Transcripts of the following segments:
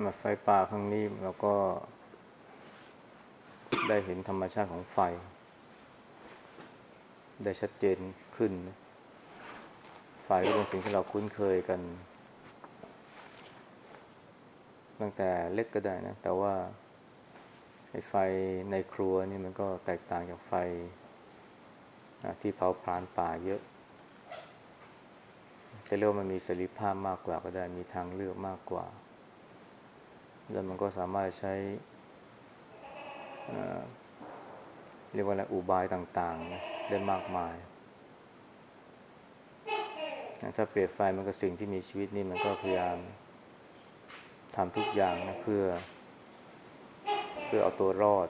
มาไฟป่าครั้งนี้เราก็ ได้เห็นธรรมชาติของไฟ ได้ชัดเจนขึ้น ไฟก็เป็นสิ่งที่เราคุ้นเคยกัน ตั้งแต่เล็กก็ได้นะ แต่ว่าไฟในครัวนี่มันก็แตกต่างจากไฟที่เผาพรานป่าเยอะจะเรียกว่ามันมีเสรีภาพมากกว่าก็ได้มีทางเลือกมากกว่า แล้วมันก็สามารถใช้เรียกว่าอะไรอุบายต่างๆได้มากมาย ถ้าเปรียบไฟมันก็สิ่งที่มีชีวิตนี่มันก็พยายามทำทุกอย่างนะเพื่อ เพื่อเอาตัวรอด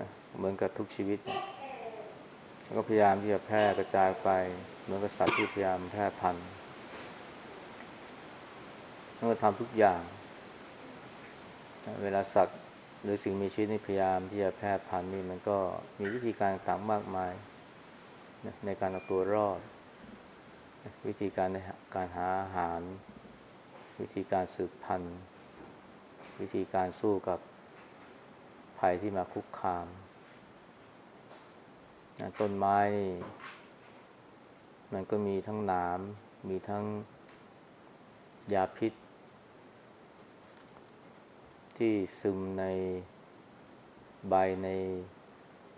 นะเหมือนกับทุกชีวิตนะก็พยายามที่จะแพร่กระจายไป เหมือนกับสัตว์ที่พยายามแพร่พันธุ์ แล้วก็ทำทุกอย่าง เวลาสัตว์หรือสิ่งมีชีวิตนี่พยายามที่จะแพร่พันธุ์นี่มันก็มีวิธีการต่างมากมายในการเอาตัวรอด วิธีการในการหาอาหาร วิธีการสืบพันธุ์ วิธีการสู้กับภัยที่มาคุกคามต้นไม้นี่มันก็มีทั้งหนาม มีทั้งยาพิษ ที่ซึมในใบใน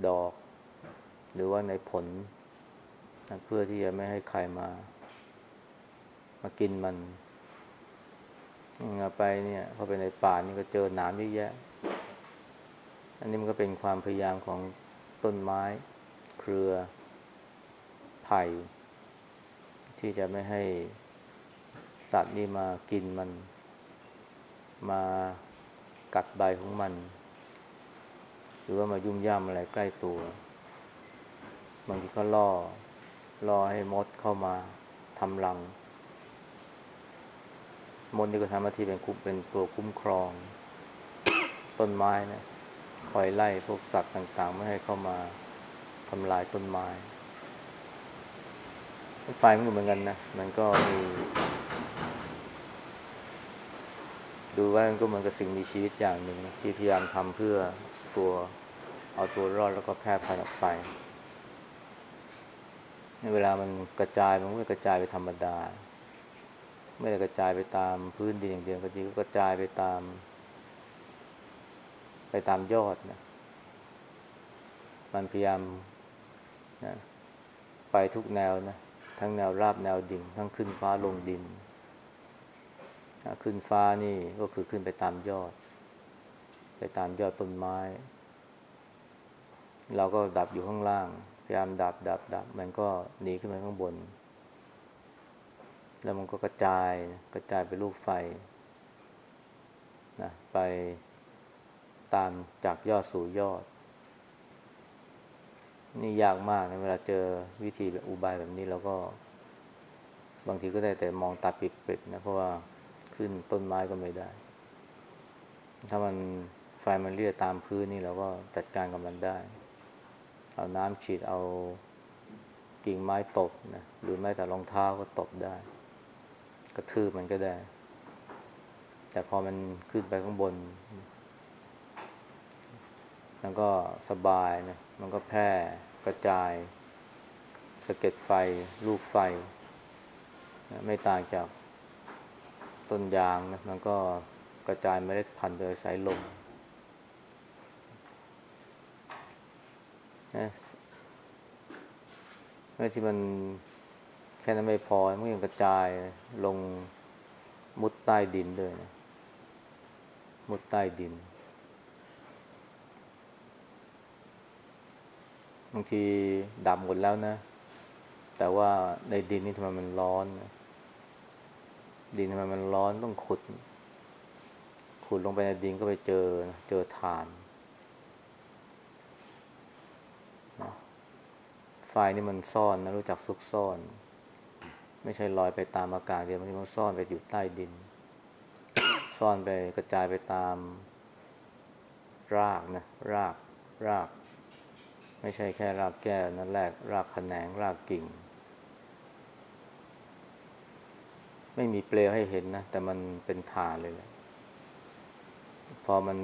ดอก หรือว่าในผลเพื่อที่จะไม่ให้ใครมา มากินมันไปเนี่ยพอไปในป่านี่ก็เจอหนามเยอะแยะ อันนี้มันก็เป็นความพยายามของต้นไม้ เครือไผ่ที่จะไม่ให้สัตว์นี่มากินมันมา กัดใบของมัน หรือว่ามายุ่มย่ำอะไรใกล้ตัว บางทีก็ล่อล่อให้มดเข้ามาทำรัง มดนี่ก็ทำหน้าที่เป็นคุ้มเป็นตัวคุ้มครอง ต้นไม้นะคอยไล่พวกสัตว์ต่างๆ ไม่ให้เข้ามาทำลายต้นไม้ไฟมันก็เหมือนกันนะ มันก็มี ดูว่ามันก็เหมือนกับสิ่งมีชีวิตอย่างหนึ่งที่พยายามทำเพื่อตัวเอาตัวรอดแล้วก็แพร่พันธุ์ออกไปเวลามันกระจายมันไม่กระจายไปธรรมดา ไม่ได้กระจายไปตามพื้นดินอย่างเดียวก็ดีก็กระจายไปตาม ไปตามยอดนะมันพยายามนะไปทุกแนวนะทั้งแนวราบแนวดิ่ง ทั้งขึ้นฟ้าลงดิน ขึ้นฟ้านี่ก็คือขึ้นไปตามยอด ไปตามยอดต้นไม้ เราก็ดับอยู่ข้างล่าง พยายามดับดับดับ มันก็หนีขึ้นไปข้างบน แล้วมันก็กระจายกระจายไปลูกไฟนะไปตามจากยอดสู่ยอด นี่ยากมากนะเวลาเจอวิธีแบบอุบายแบบนี้เราก็ บางทีก็ได้แต่มองตาปิดๆนะเพราะว่า ขึ้นต้นไม้ก็ไม่ได้ ถ้ามันไฟมันเลี่ยตามพื้นนี่เราก็จัดการกับมันได้ เอาน้ำฉีดเอากิ่งไม้ตบนะหรือแม้แต่รองเท้าก็ตบได้ กระทืบมันก็ได้ แต่พอมันขึ้นไปข้างบน มันก็สบายนะมันก็แพร่กระจายสะเก็ดไฟ ลูกไฟ ไม่ต่างจาก ต้นยางนะมันก็กระจายเมล็ดพันธุ์โดยสายลมนะเมื่อที่มันแค่นั้นไม่พอ มันยังกระจายลงมุดใต้ดินด้วยนะ มุดใต้ดิน บางทีดับหมดแล้วนะ แต่ว่าในดินนี่ทำไมมันร้อนนะ ดินทำไมมันร้อนต้องขุด ขุดลงไปในดินก็ไปเจอเจอฐาน ไฟนี่มันซ่อนนะรู้จักซุกซ่อน ไม่ใช่ลอยไปตามอากาศเดียวบางทีมันซ่อนไปอยู่ใต้ดิน ซ่อนไปกระจายไปตาม รากนะรากราก ไม่ใช่แค่รากแก้วนั่นแรกรากแขนงรากกิ่ง ไม่มีเปลวให้เห็นนะ แต่มันเป็นฐานเลยแหละพอมัน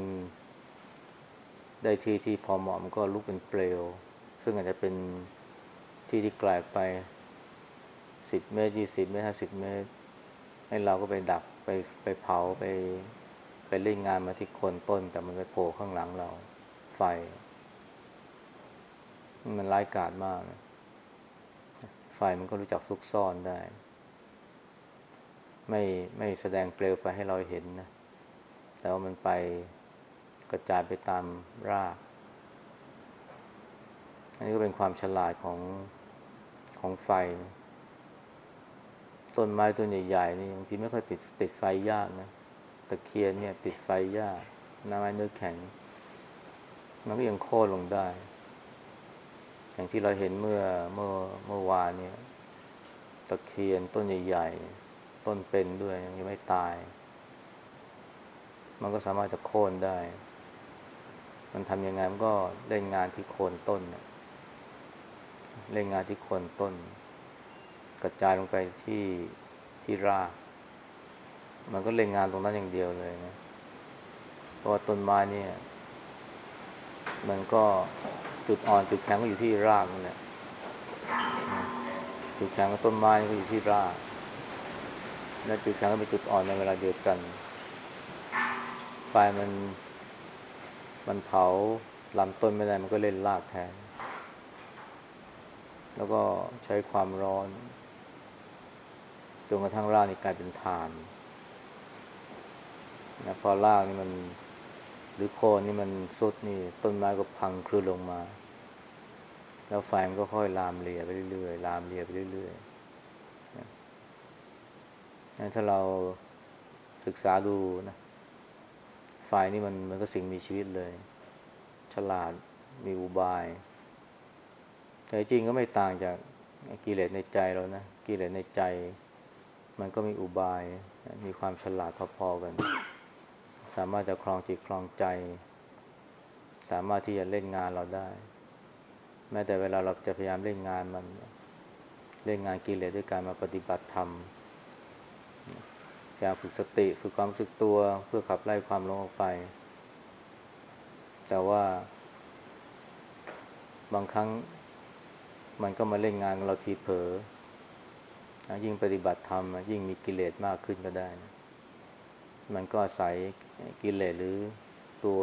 ได้ที่ที่พอเหมาะมันก็ลุกเป็นเปลว ซึ่งอาจจะเป็นที่ที่ไกลไปสิบเมตรยี่สิบเมตรห้าสิบเมตร ให้เราก็ไปดักไปไปเผาไปไปเล่นงานมาที่คนต้น แต่มันไปโผล่ข้างหลังเรา ไฟ มันร้ายกาจมากนะไฟมันก็รู้จักซุกซ่อนได้ ไม่ไม่แสดงเปลวไฟให้เราเห็นนะ แต่ว่ามันไปกระจายไปตามราก อันนี้ก็เป็นความฉลาดของของไฟ ต้นไม้ต้นใหญ่ๆนี่บางทีไม่ค่อยติดติดไฟยากนะ ตะเคียนเนี่ย ติดไฟยากน้ำไม้เนื้อแข็ง มันก็ยังโค่นลงได้ อย่างที่เราเห็นเมื่อเมื่อเมื่อวานเนี่ย ตะเคียนต้นใหญ่ๆ ต้นเป็นด้วยยังไม่ตาย มันก็สามารถจะโค่นได้ มันทำยังไงมันก็เล่นงานที่โคนต้นเนี่ยเล่นงานที่โคนต้น กระจายลงไปที่ที่ราก มันก็เล่นงานตรงนั้นอย่างเดียวเลยนะเพราะว่าต้นไม้เนี่ย มันก็จุดอ่อนจุดแข็งก็อยู่ที่รากนั่นแหละจุดแข็งของต้นไม้ก็อยู่ที่ราก และจุดแข็งก็เป็นจุดอ่อนในเวลาเดียวกัน ไฟมัน มันเผาลำต้นไม่ได้มันก็เล่นรากแทน แล้วก็ใช้ความร้อนจนกระทั่งรากนี่กลายเป็นฐานนะพอรากนี่มันหรือโคนนี่มันสุดนี่ต้นไม้ก็พังคลื่นลงมา แล้วไฟมันก็ค่อยลามเลียไปเรื่อยๆลามเลียไปเรื่อยๆ ถ้าเราศึกษาดูนะไฟนี่มันมันก็สิ่งมีชีวิตเลย ฉลาดมีอุบาย แต่จริงก็ไม่ต่างจากกิเลสในใจเรานะกิเลสในใจ มันก็มีอุบาย มีความฉลาดพอๆกัน สามารถจะคลองจิตคลองใจ สามารถที่จะเล่นงานเราได้ แม้แต่เวลาเราจะพยายามเล่นงานมัน เล่นงานกิเลสด้วยการมาปฏิบัติธรรม พยายามฝึกสติ ฝึกความรู้สึกตัวเพื่อขับไล่ความหลงออกไป แต่ว่า บางครั้งมันก็มาเล่นงานเราทีเผลอยิ่งปฏิบัติธรรมยิ่งมีกิเลสมากขึ้นก็ได้นะมันก็อาศัยกิเลสหรือตัว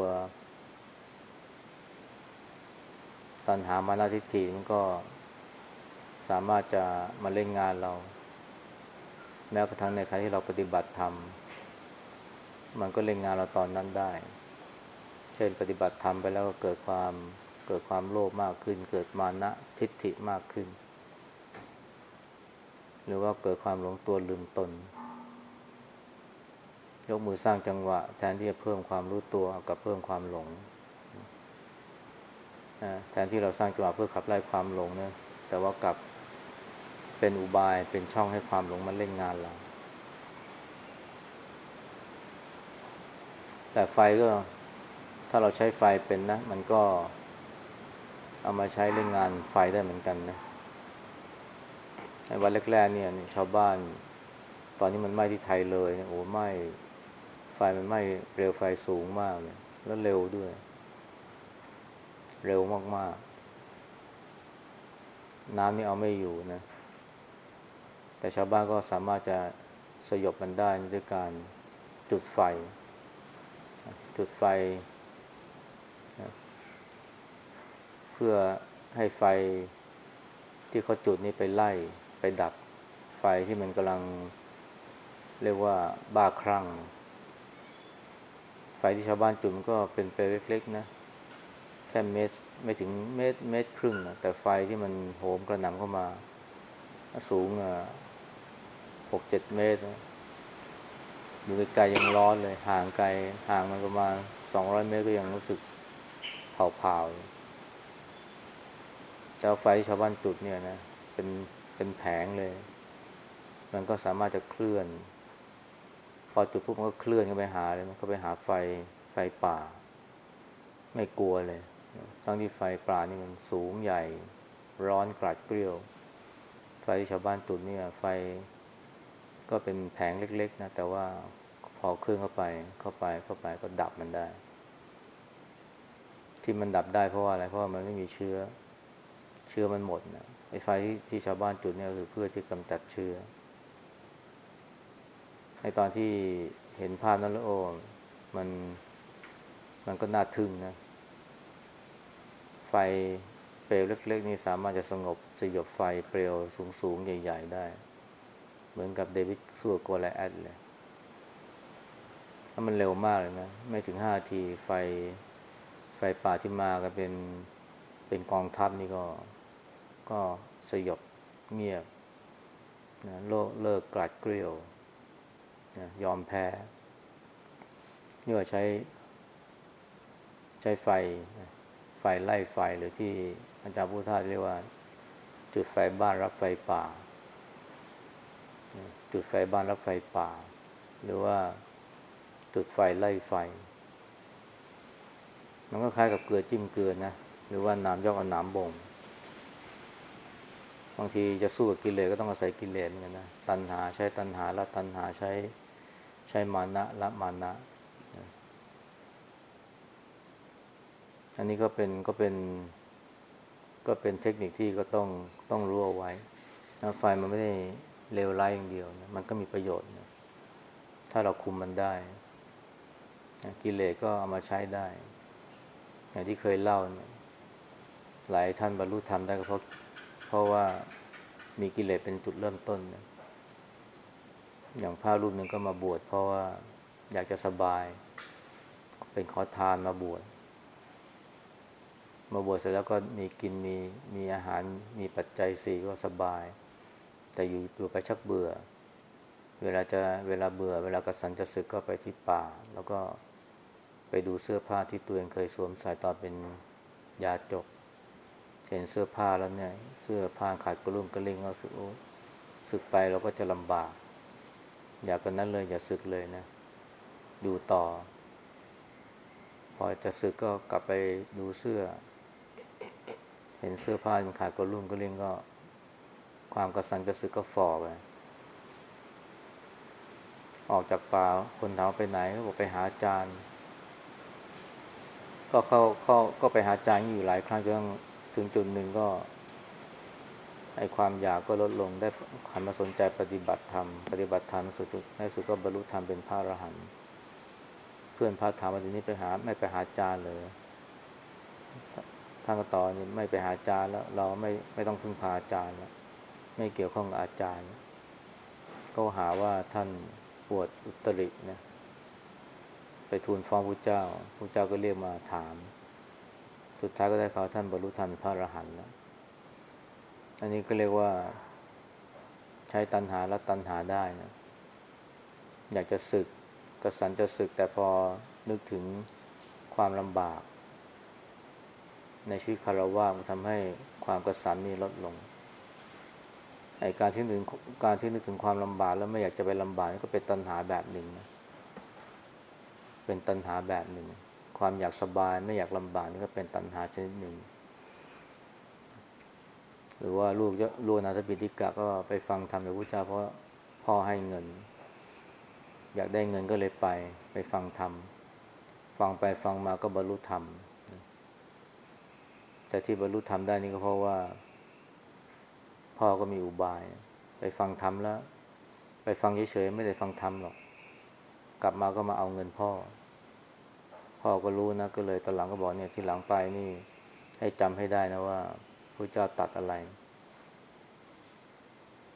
ตัณหามานาทิฏฐิมันก็สามารถจะมาเล่นงานเรา แม้กระทั่งในขณะที่เราปฏิบัติธรรม มันก็เล่นงานเราตอนนั้นได้ เช่นปฏิบัติธรรมไปแล้วก็เกิดความเกิดความโลภมากขึ้น เกิดมานะทิฏฐิมากขึ้น หรือว่าเกิดความหลงตัวลืมตน ยกมือสร้างจังหวะ แทนที่จะเพิ่มความรู้ตัวกับเพิ่มความหลงแทนที่เราสร้างจังหวะเพื่อขับไล่ความหลงเนี่ยแต่ว่ากลับ เป็นอุบายเป็นช่องให้ความหลงมันเล่นงานเรา แต่ไฟก็ถ้าเราใช้ไฟเป็นนะ มันก็เอามาใช้เล่นงานไฟได้เหมือนกันนะในวันแรกๆเนี่ยชาวบ้าน ตอนนี้มันไหม้ที่ไทยเลยโอ้ไหม้ไฟมันไหม้เร็วไฟสูงมากเลยแล้วเร็วด้วย เร็วมากๆ น้ำนี่เอาไม่อยู่นะ แต่ชาวบ้านก็สามารถจะสยบมันได้ด้วยการจุดไฟ จุดไฟ เพื่อให้ไฟที่เขาจุดนี่ไปไล่ไปดับไฟที่มันกำลังเรียกว่าบ้าคลั่ง ไฟที่ชาวบ้านจุดมันก็เป็นไปเล็กๆนะแค่เมตรไม่ถึงเมตรเมตรครึ่งนะแต่ไฟที่มันโหมกระหน่ำเข้ามา สูงอะ หกเจ็ดเมตร อยู่ไกลๆยังร้อนเลย ห่างไกลห่างมันประมาณสองร้อยเมตรก็ยังรู้สึกเผาๆแต่ไฟชาวบ้านจุดเนี่ยนะ เป็นเป็นแผงเลย มันก็สามารถจะเคลื่อน พอจุดปุ๊บมันก็เคลื่อนก็ไปหาเลย มันก็ไปหาไฟไฟป่า ไม่กลัวเลย ทั้งที่ไฟป่านี่มันสูงใหญ่ ร้อนกราดเกลียว ไฟชาวบ้านจุดเนี่ย ไฟ ก็เป็นแผงเล็กๆนะแต่ว่าพอเครื่องเข้าไปเข้าไปเข้าไปก็ดับมันได้ ที่มันดับได้เพราะว่าอะไรเพราะว่ามันไม่มีเชื้อ เชื้อมันหมดนะไอ้ไฟที่ที่ชาวบ้านจุดเนี่ยคือเพื่อที่กำจัดเชื้อในตอนที่เห็นภาพนั้นแล้วโอ้มันมันก็น่าทึ่งนะ ไฟเปลวเล็ก ๆ นี่สามารถจะสงบสยบไฟเปลวสูง ๆ ใหญ่ ๆ ได้ เหมือนกับเดวิดสู้กับโกลแอดเลยถ้ามันเร็วมากเลยนะ ไม่ถึงห้าทีไฟไฟป่าที่มากันเป็นเป็นกองทัพนี่ก็ ก็สยบเงียบนะโลกเลิกกลัดเกลียวนะยอมแพ้นี่ว่าใช้ ใช้ไฟ ไฟไล่ไฟหรือที่อาจารย์พุทธาเรียกว่า จุดไฟบ้านรับไฟป่า จุดไฟบ้านรับไฟป่า หรือว่าจุดไฟไล่ไฟ มันก็คล้ายกับเกลือจิ้มเกลือนะ หรือว่าน้ำยอกเอาน้ำบ่งบางทีจะสู้กับกิเลสก็ต้องอาศัยกิเลสเหมือนกันนะ ตัณหาใช้ตัณหาละตัณหาใช้ใช้มานะละมานะ อันนี้ก็เป็นก็เป็น ก็เป็นเทคนิคที่ก็ต้องต้องรู้เอาไว้ไฟมันไม่ได้ เลวร้ายอย่างเดียวนะมันก็มีประโยชน์นะถ้าเราคุมมันได้นะกิเลสก็เอามาใช้ได้ อย่างที่เคยเล่าเนี่ยหลายท่านบรรลุธรรมได้ก็เพราะเพราะว่ามีกิเลสเป็นจุดเริ่มต้นนะอย่างพระรูปหนึ่งก็มาบวชเพราะว่าอยากจะสบาย เป็นขอทานมาบวชมาบวชเสร็จแล้วก็มีกินมีมีอาหารมีปัจจัยสี่ก็สบาย แต่อยู่อยู่ไปชักเบื่อ เวลาจะเวลาเบื่อ เวลากระสันจะศึกก็ไปที่ป่า แล้วก็ไปดูเสื้อผ้าที่ตัวเองเคยสวมใส่ตอนเป็นยาจก เห็นเสื้อผ้าแล้วเนี่ย เสื้อผ้าขาดกระลุ่มกระลิ่งก็สึกโอ้สึกไปเราก็จะลำบาก อย่ากันนั้นเลย อย่าสึกเลยนะอยู่ต่อ พอจะสึกก็กลับไปดูเสื้อ เห็นเสื้อผ้ามันขาดกระลุ่มกระลิ่งก็ ความกระสันกระสึกก็ฝ่อไปออกจากป่าคนถามไปไหนก็บอกไปหาอาจารย์ ก็เข้าเข้าก็ไปหาอาจารย์อยู่หลายครั้งจนถึงจุดหนึ่งก็ไอความอยากก็ลดลงได้หันมาสนใจปฏิบัติธรรม ปฏิบัติธรรมสุดในสุดก็บรรลุธรรมเป็นพระอรหันต์เพื่อนพระถามว่าทีนี้ไปหาไม่ไปหาอาจารย์เลยท่านก็ต่อนี่ไม่ไปหาอาจารย์แล้ว เราไม่ไม่ต้องพึ่งพาอาจารย์แล้ว ไม่เกี่ยวข้องอาจารย์ ก็หาว่าท่านปวดอุตรินะไปทูลฟ้องพระเจ้าพระเจ้าก็เรียกมาถาม สุดท้ายก็ได้เขาท่านบรรลุธรรมเป็นพระอรหันต์แล้วอันนี้ก็เรียกว่า ใช้ตัณหาและตัณหาได้นะอยากจะศึกกระสันจะศึกแต่พอนึกถึงความลำบาก ในชีวิตคารวะมันทำให้ความกระสันนี่ลดลง ไอการที่นึกการที่นึกถึงความลำบากแล้วไม่อยากจะไปลำบากนี่ก็เป็นตัณหาแบบหนึ่งนะเป็นตัณหาแบบหนึ่ง ความอยากสบายไม่อยากลำบากนี่ก็เป็นตัณหาชนิดหนึ่ง หรือว่าลูกลูกนาถบิดิกะก็ไปฟังธรรมจากพระเจ้าเพราะพ่อให้เงิน อยากได้เงินก็เลยไป ไปฟังธรรมฟังไปฟังมาก็บรรลุธรรมแต่ที่บรรลุธรรมได้นี่ก็เพราะว่า พ่อก็มีอุบาย ไปฟังธรรมแล้ว ไปฟังเฉยๆไม่ได้ฟังธรรมหรอก กลับมาก็มาเอาเงินพ่อ พ่อก็รู้นะก็เลยตอนหลังก็บอกเนี่ยที่หลังไปนี่ ให้จำให้ได้นะว่าพระเจ้าตัดอะไร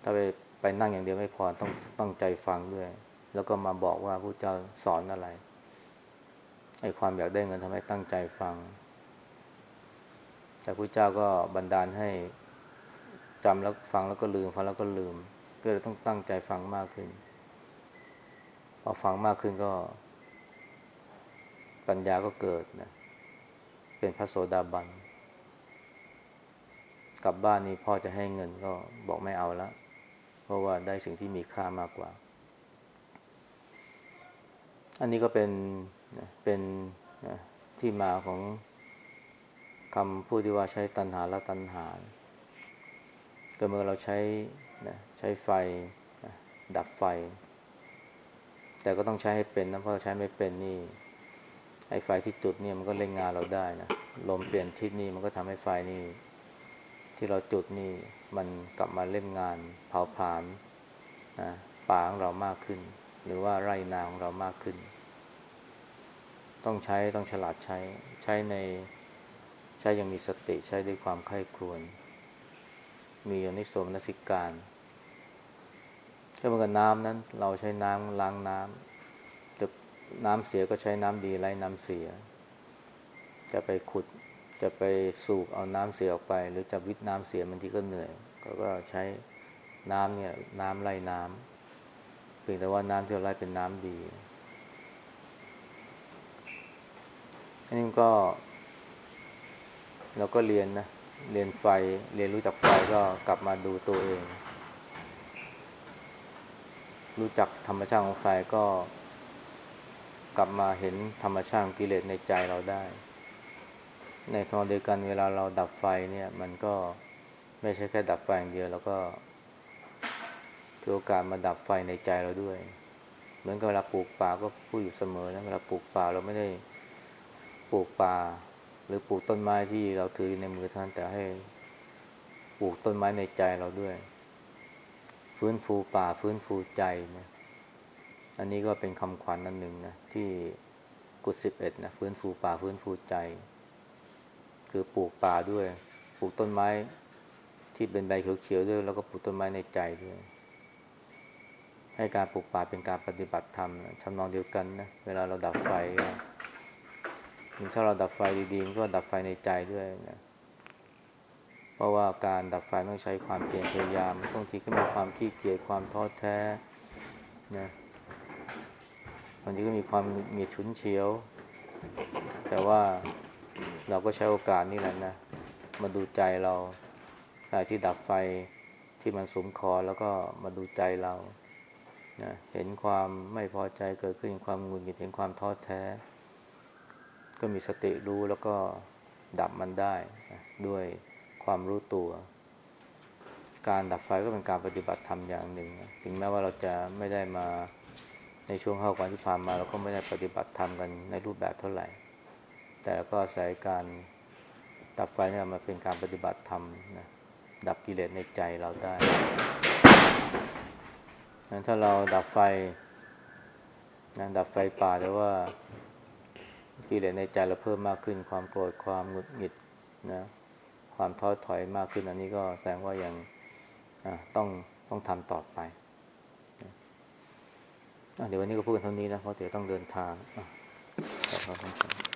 ถ้าไปไปนั่งอย่างเดียวไม่พอต้องตั้งใจฟังด้วย แล้วก็มาบอกว่าพระเจ้าสอนอะไรไอ้ความอยากได้เงินทำให้ตั้งใจฟัง แต่พระเจ้าก็บันดาลให้ จำแล้วฟังแล้วก็ลืมฟังแล้วก็ลืม ก็เลยต้องตั้งใจฟังมากขึ้น พอฟังมากขึ้นก็ ปัญญาก็เกิดนะเป็นพระโสดาบันกลับบ้านนี้พ่อจะให้เงินก็บอกไม่เอาแล้วเพราะว่าได้สิ่งที่มีค่ามากกว่า อันนี้ก็เป็นเป็นที่มาของคำพูดที่ว่าใช้ตัณหาและตัณหา ก็เมื่อเราใช้นะใช้ไฟนะดับไฟ แต่ก็ต้องใช้ให้เป็นนะเพราะใช้ไม่เป็นนี่ไอ้ไฟที่จุดเนี่ยมันก็เล่นงานเราได้นะลมเปลี่ยนทิศนี่มันก็ทำให้ไฟนี่ ที่เราจุดนี่มันกลับมาเล่นงาน เผาผลาญนะป่าของเรามากขึ้น หรือว่าไร่นาของเรามากขึ้น ต้องใช้ต้องฉลาดใช้ใช้ในใช้อยังมีสติใช้ด้วยความใคร่ครวญ มีอนิสมนสิการ ก็เหมือนกับน้ำนั้น เราใช้น้ำล้างน้ำจะน้ำเสียก็ใช้น้ำดีไล่น้ำเสีย จะไปขุดจะไปสูบเอาน้ำเสียออกไป หรือจะวิทน้ำเสียมันทีก็เหนื่อยเขาก็ใช้น้ำเนี่ยน้ำไล่น้ำเพียงแต่ว่าน้ำที่เราไล่เป็นน้ำดีอันนี้ก็ เราก็เรียนนะ เรียนไฟ เรียนรู้จักไฟก็กลับมาดูตัวเอง รู้จักธรรมชาติของไฟก็ กลับมาเห็นธรรมชาติกิเลสในใจเราได้ ในขณะเดียวกันเวลาเราดับไฟเนี่ย มันก็ไม่ใช่แค่ดับไฟอย่างเดียว แล้วก็ถือโอกาสมาดับไฟในใจเราด้วย เหมือนกับเวลาปลูกป่าก็พูดอยู่เสมอนะเวลาปลูกป่าเราไม่ได้ปลูกป่า หรือปลูกต้นไม้ที่เราถืออยู่ในมือท่านแต่ให้ปลูกต้นไม้ในใจเราด้วย ฟื้นฟูป่าฟื้นฟูใจนะอันนี้ก็เป็นคำขวัญอันหนึ่งนะที่กุศสิบเอ็ดนะฟื้นฟูป่าฟื้นฟูใจ คือปลูกป่าด้วย ปลูกต้นไม้ที่เป็นใบเขียวๆด้วย แล้วก็ปลูกต้นไม้ในใจด้วย ให้การปลูกป่าเป็นการปฏิบัติธรรมนะทำนองเดียวกันนะเวลาเราดับไฟก็ ถ้าเราดับไฟดีๆมันก็ดับไฟในใจด้วยนะ เพราะว่าการดับไฟต้องใช้ความเพียรพยายามบางทีก็มีความขี้เกียจความท้อแท้นะบางทีก็มีความมีฉุนเฉียว แต่ว่าเราก็ใช้โอกาสนี่แหละนะ มาดูใจเราอะไรที่ดับไฟที่มันสมคอแล้วก็มาดูใจเรานะเห็นความไม่พอใจเกิดขึ้นความงุดหงิดเห็นความท้อแท้ ก็มีสติรู้แล้วก็ดับมันได้ด้วยความรู้ตัว การดับไฟก็เป็นการปฏิบัติธรรมอย่างหนึ่ง ถึงแม้ว่าเราจะไม่ได้มาในช่วงเข้าวันที่ผ่านมา เราก็ไม่ได้ปฏิบัติธรรมกันในรูปแบบเท่าไหร่ แต่ก็อาศัยการดับไฟเนี่ยมาเป็นการปฏิบัติธรรมนะดับกิเลสในใจเราได้งั้นถ้าเราดับไฟนะดับไฟป่าแต่ว่า กิเลสในใจเราเพิ่มมากขึ้น ความโกรธความหงุดหงิดนะความท้อถอยมากขึ้นอันนี้ก็แสดงว่ายังต้องต้องทำต่อไปเดี๋ยววันนี้ก็พูดกันเท่านี้นะเพราะเดี๋ยวต้องเดินทางขอบคุณ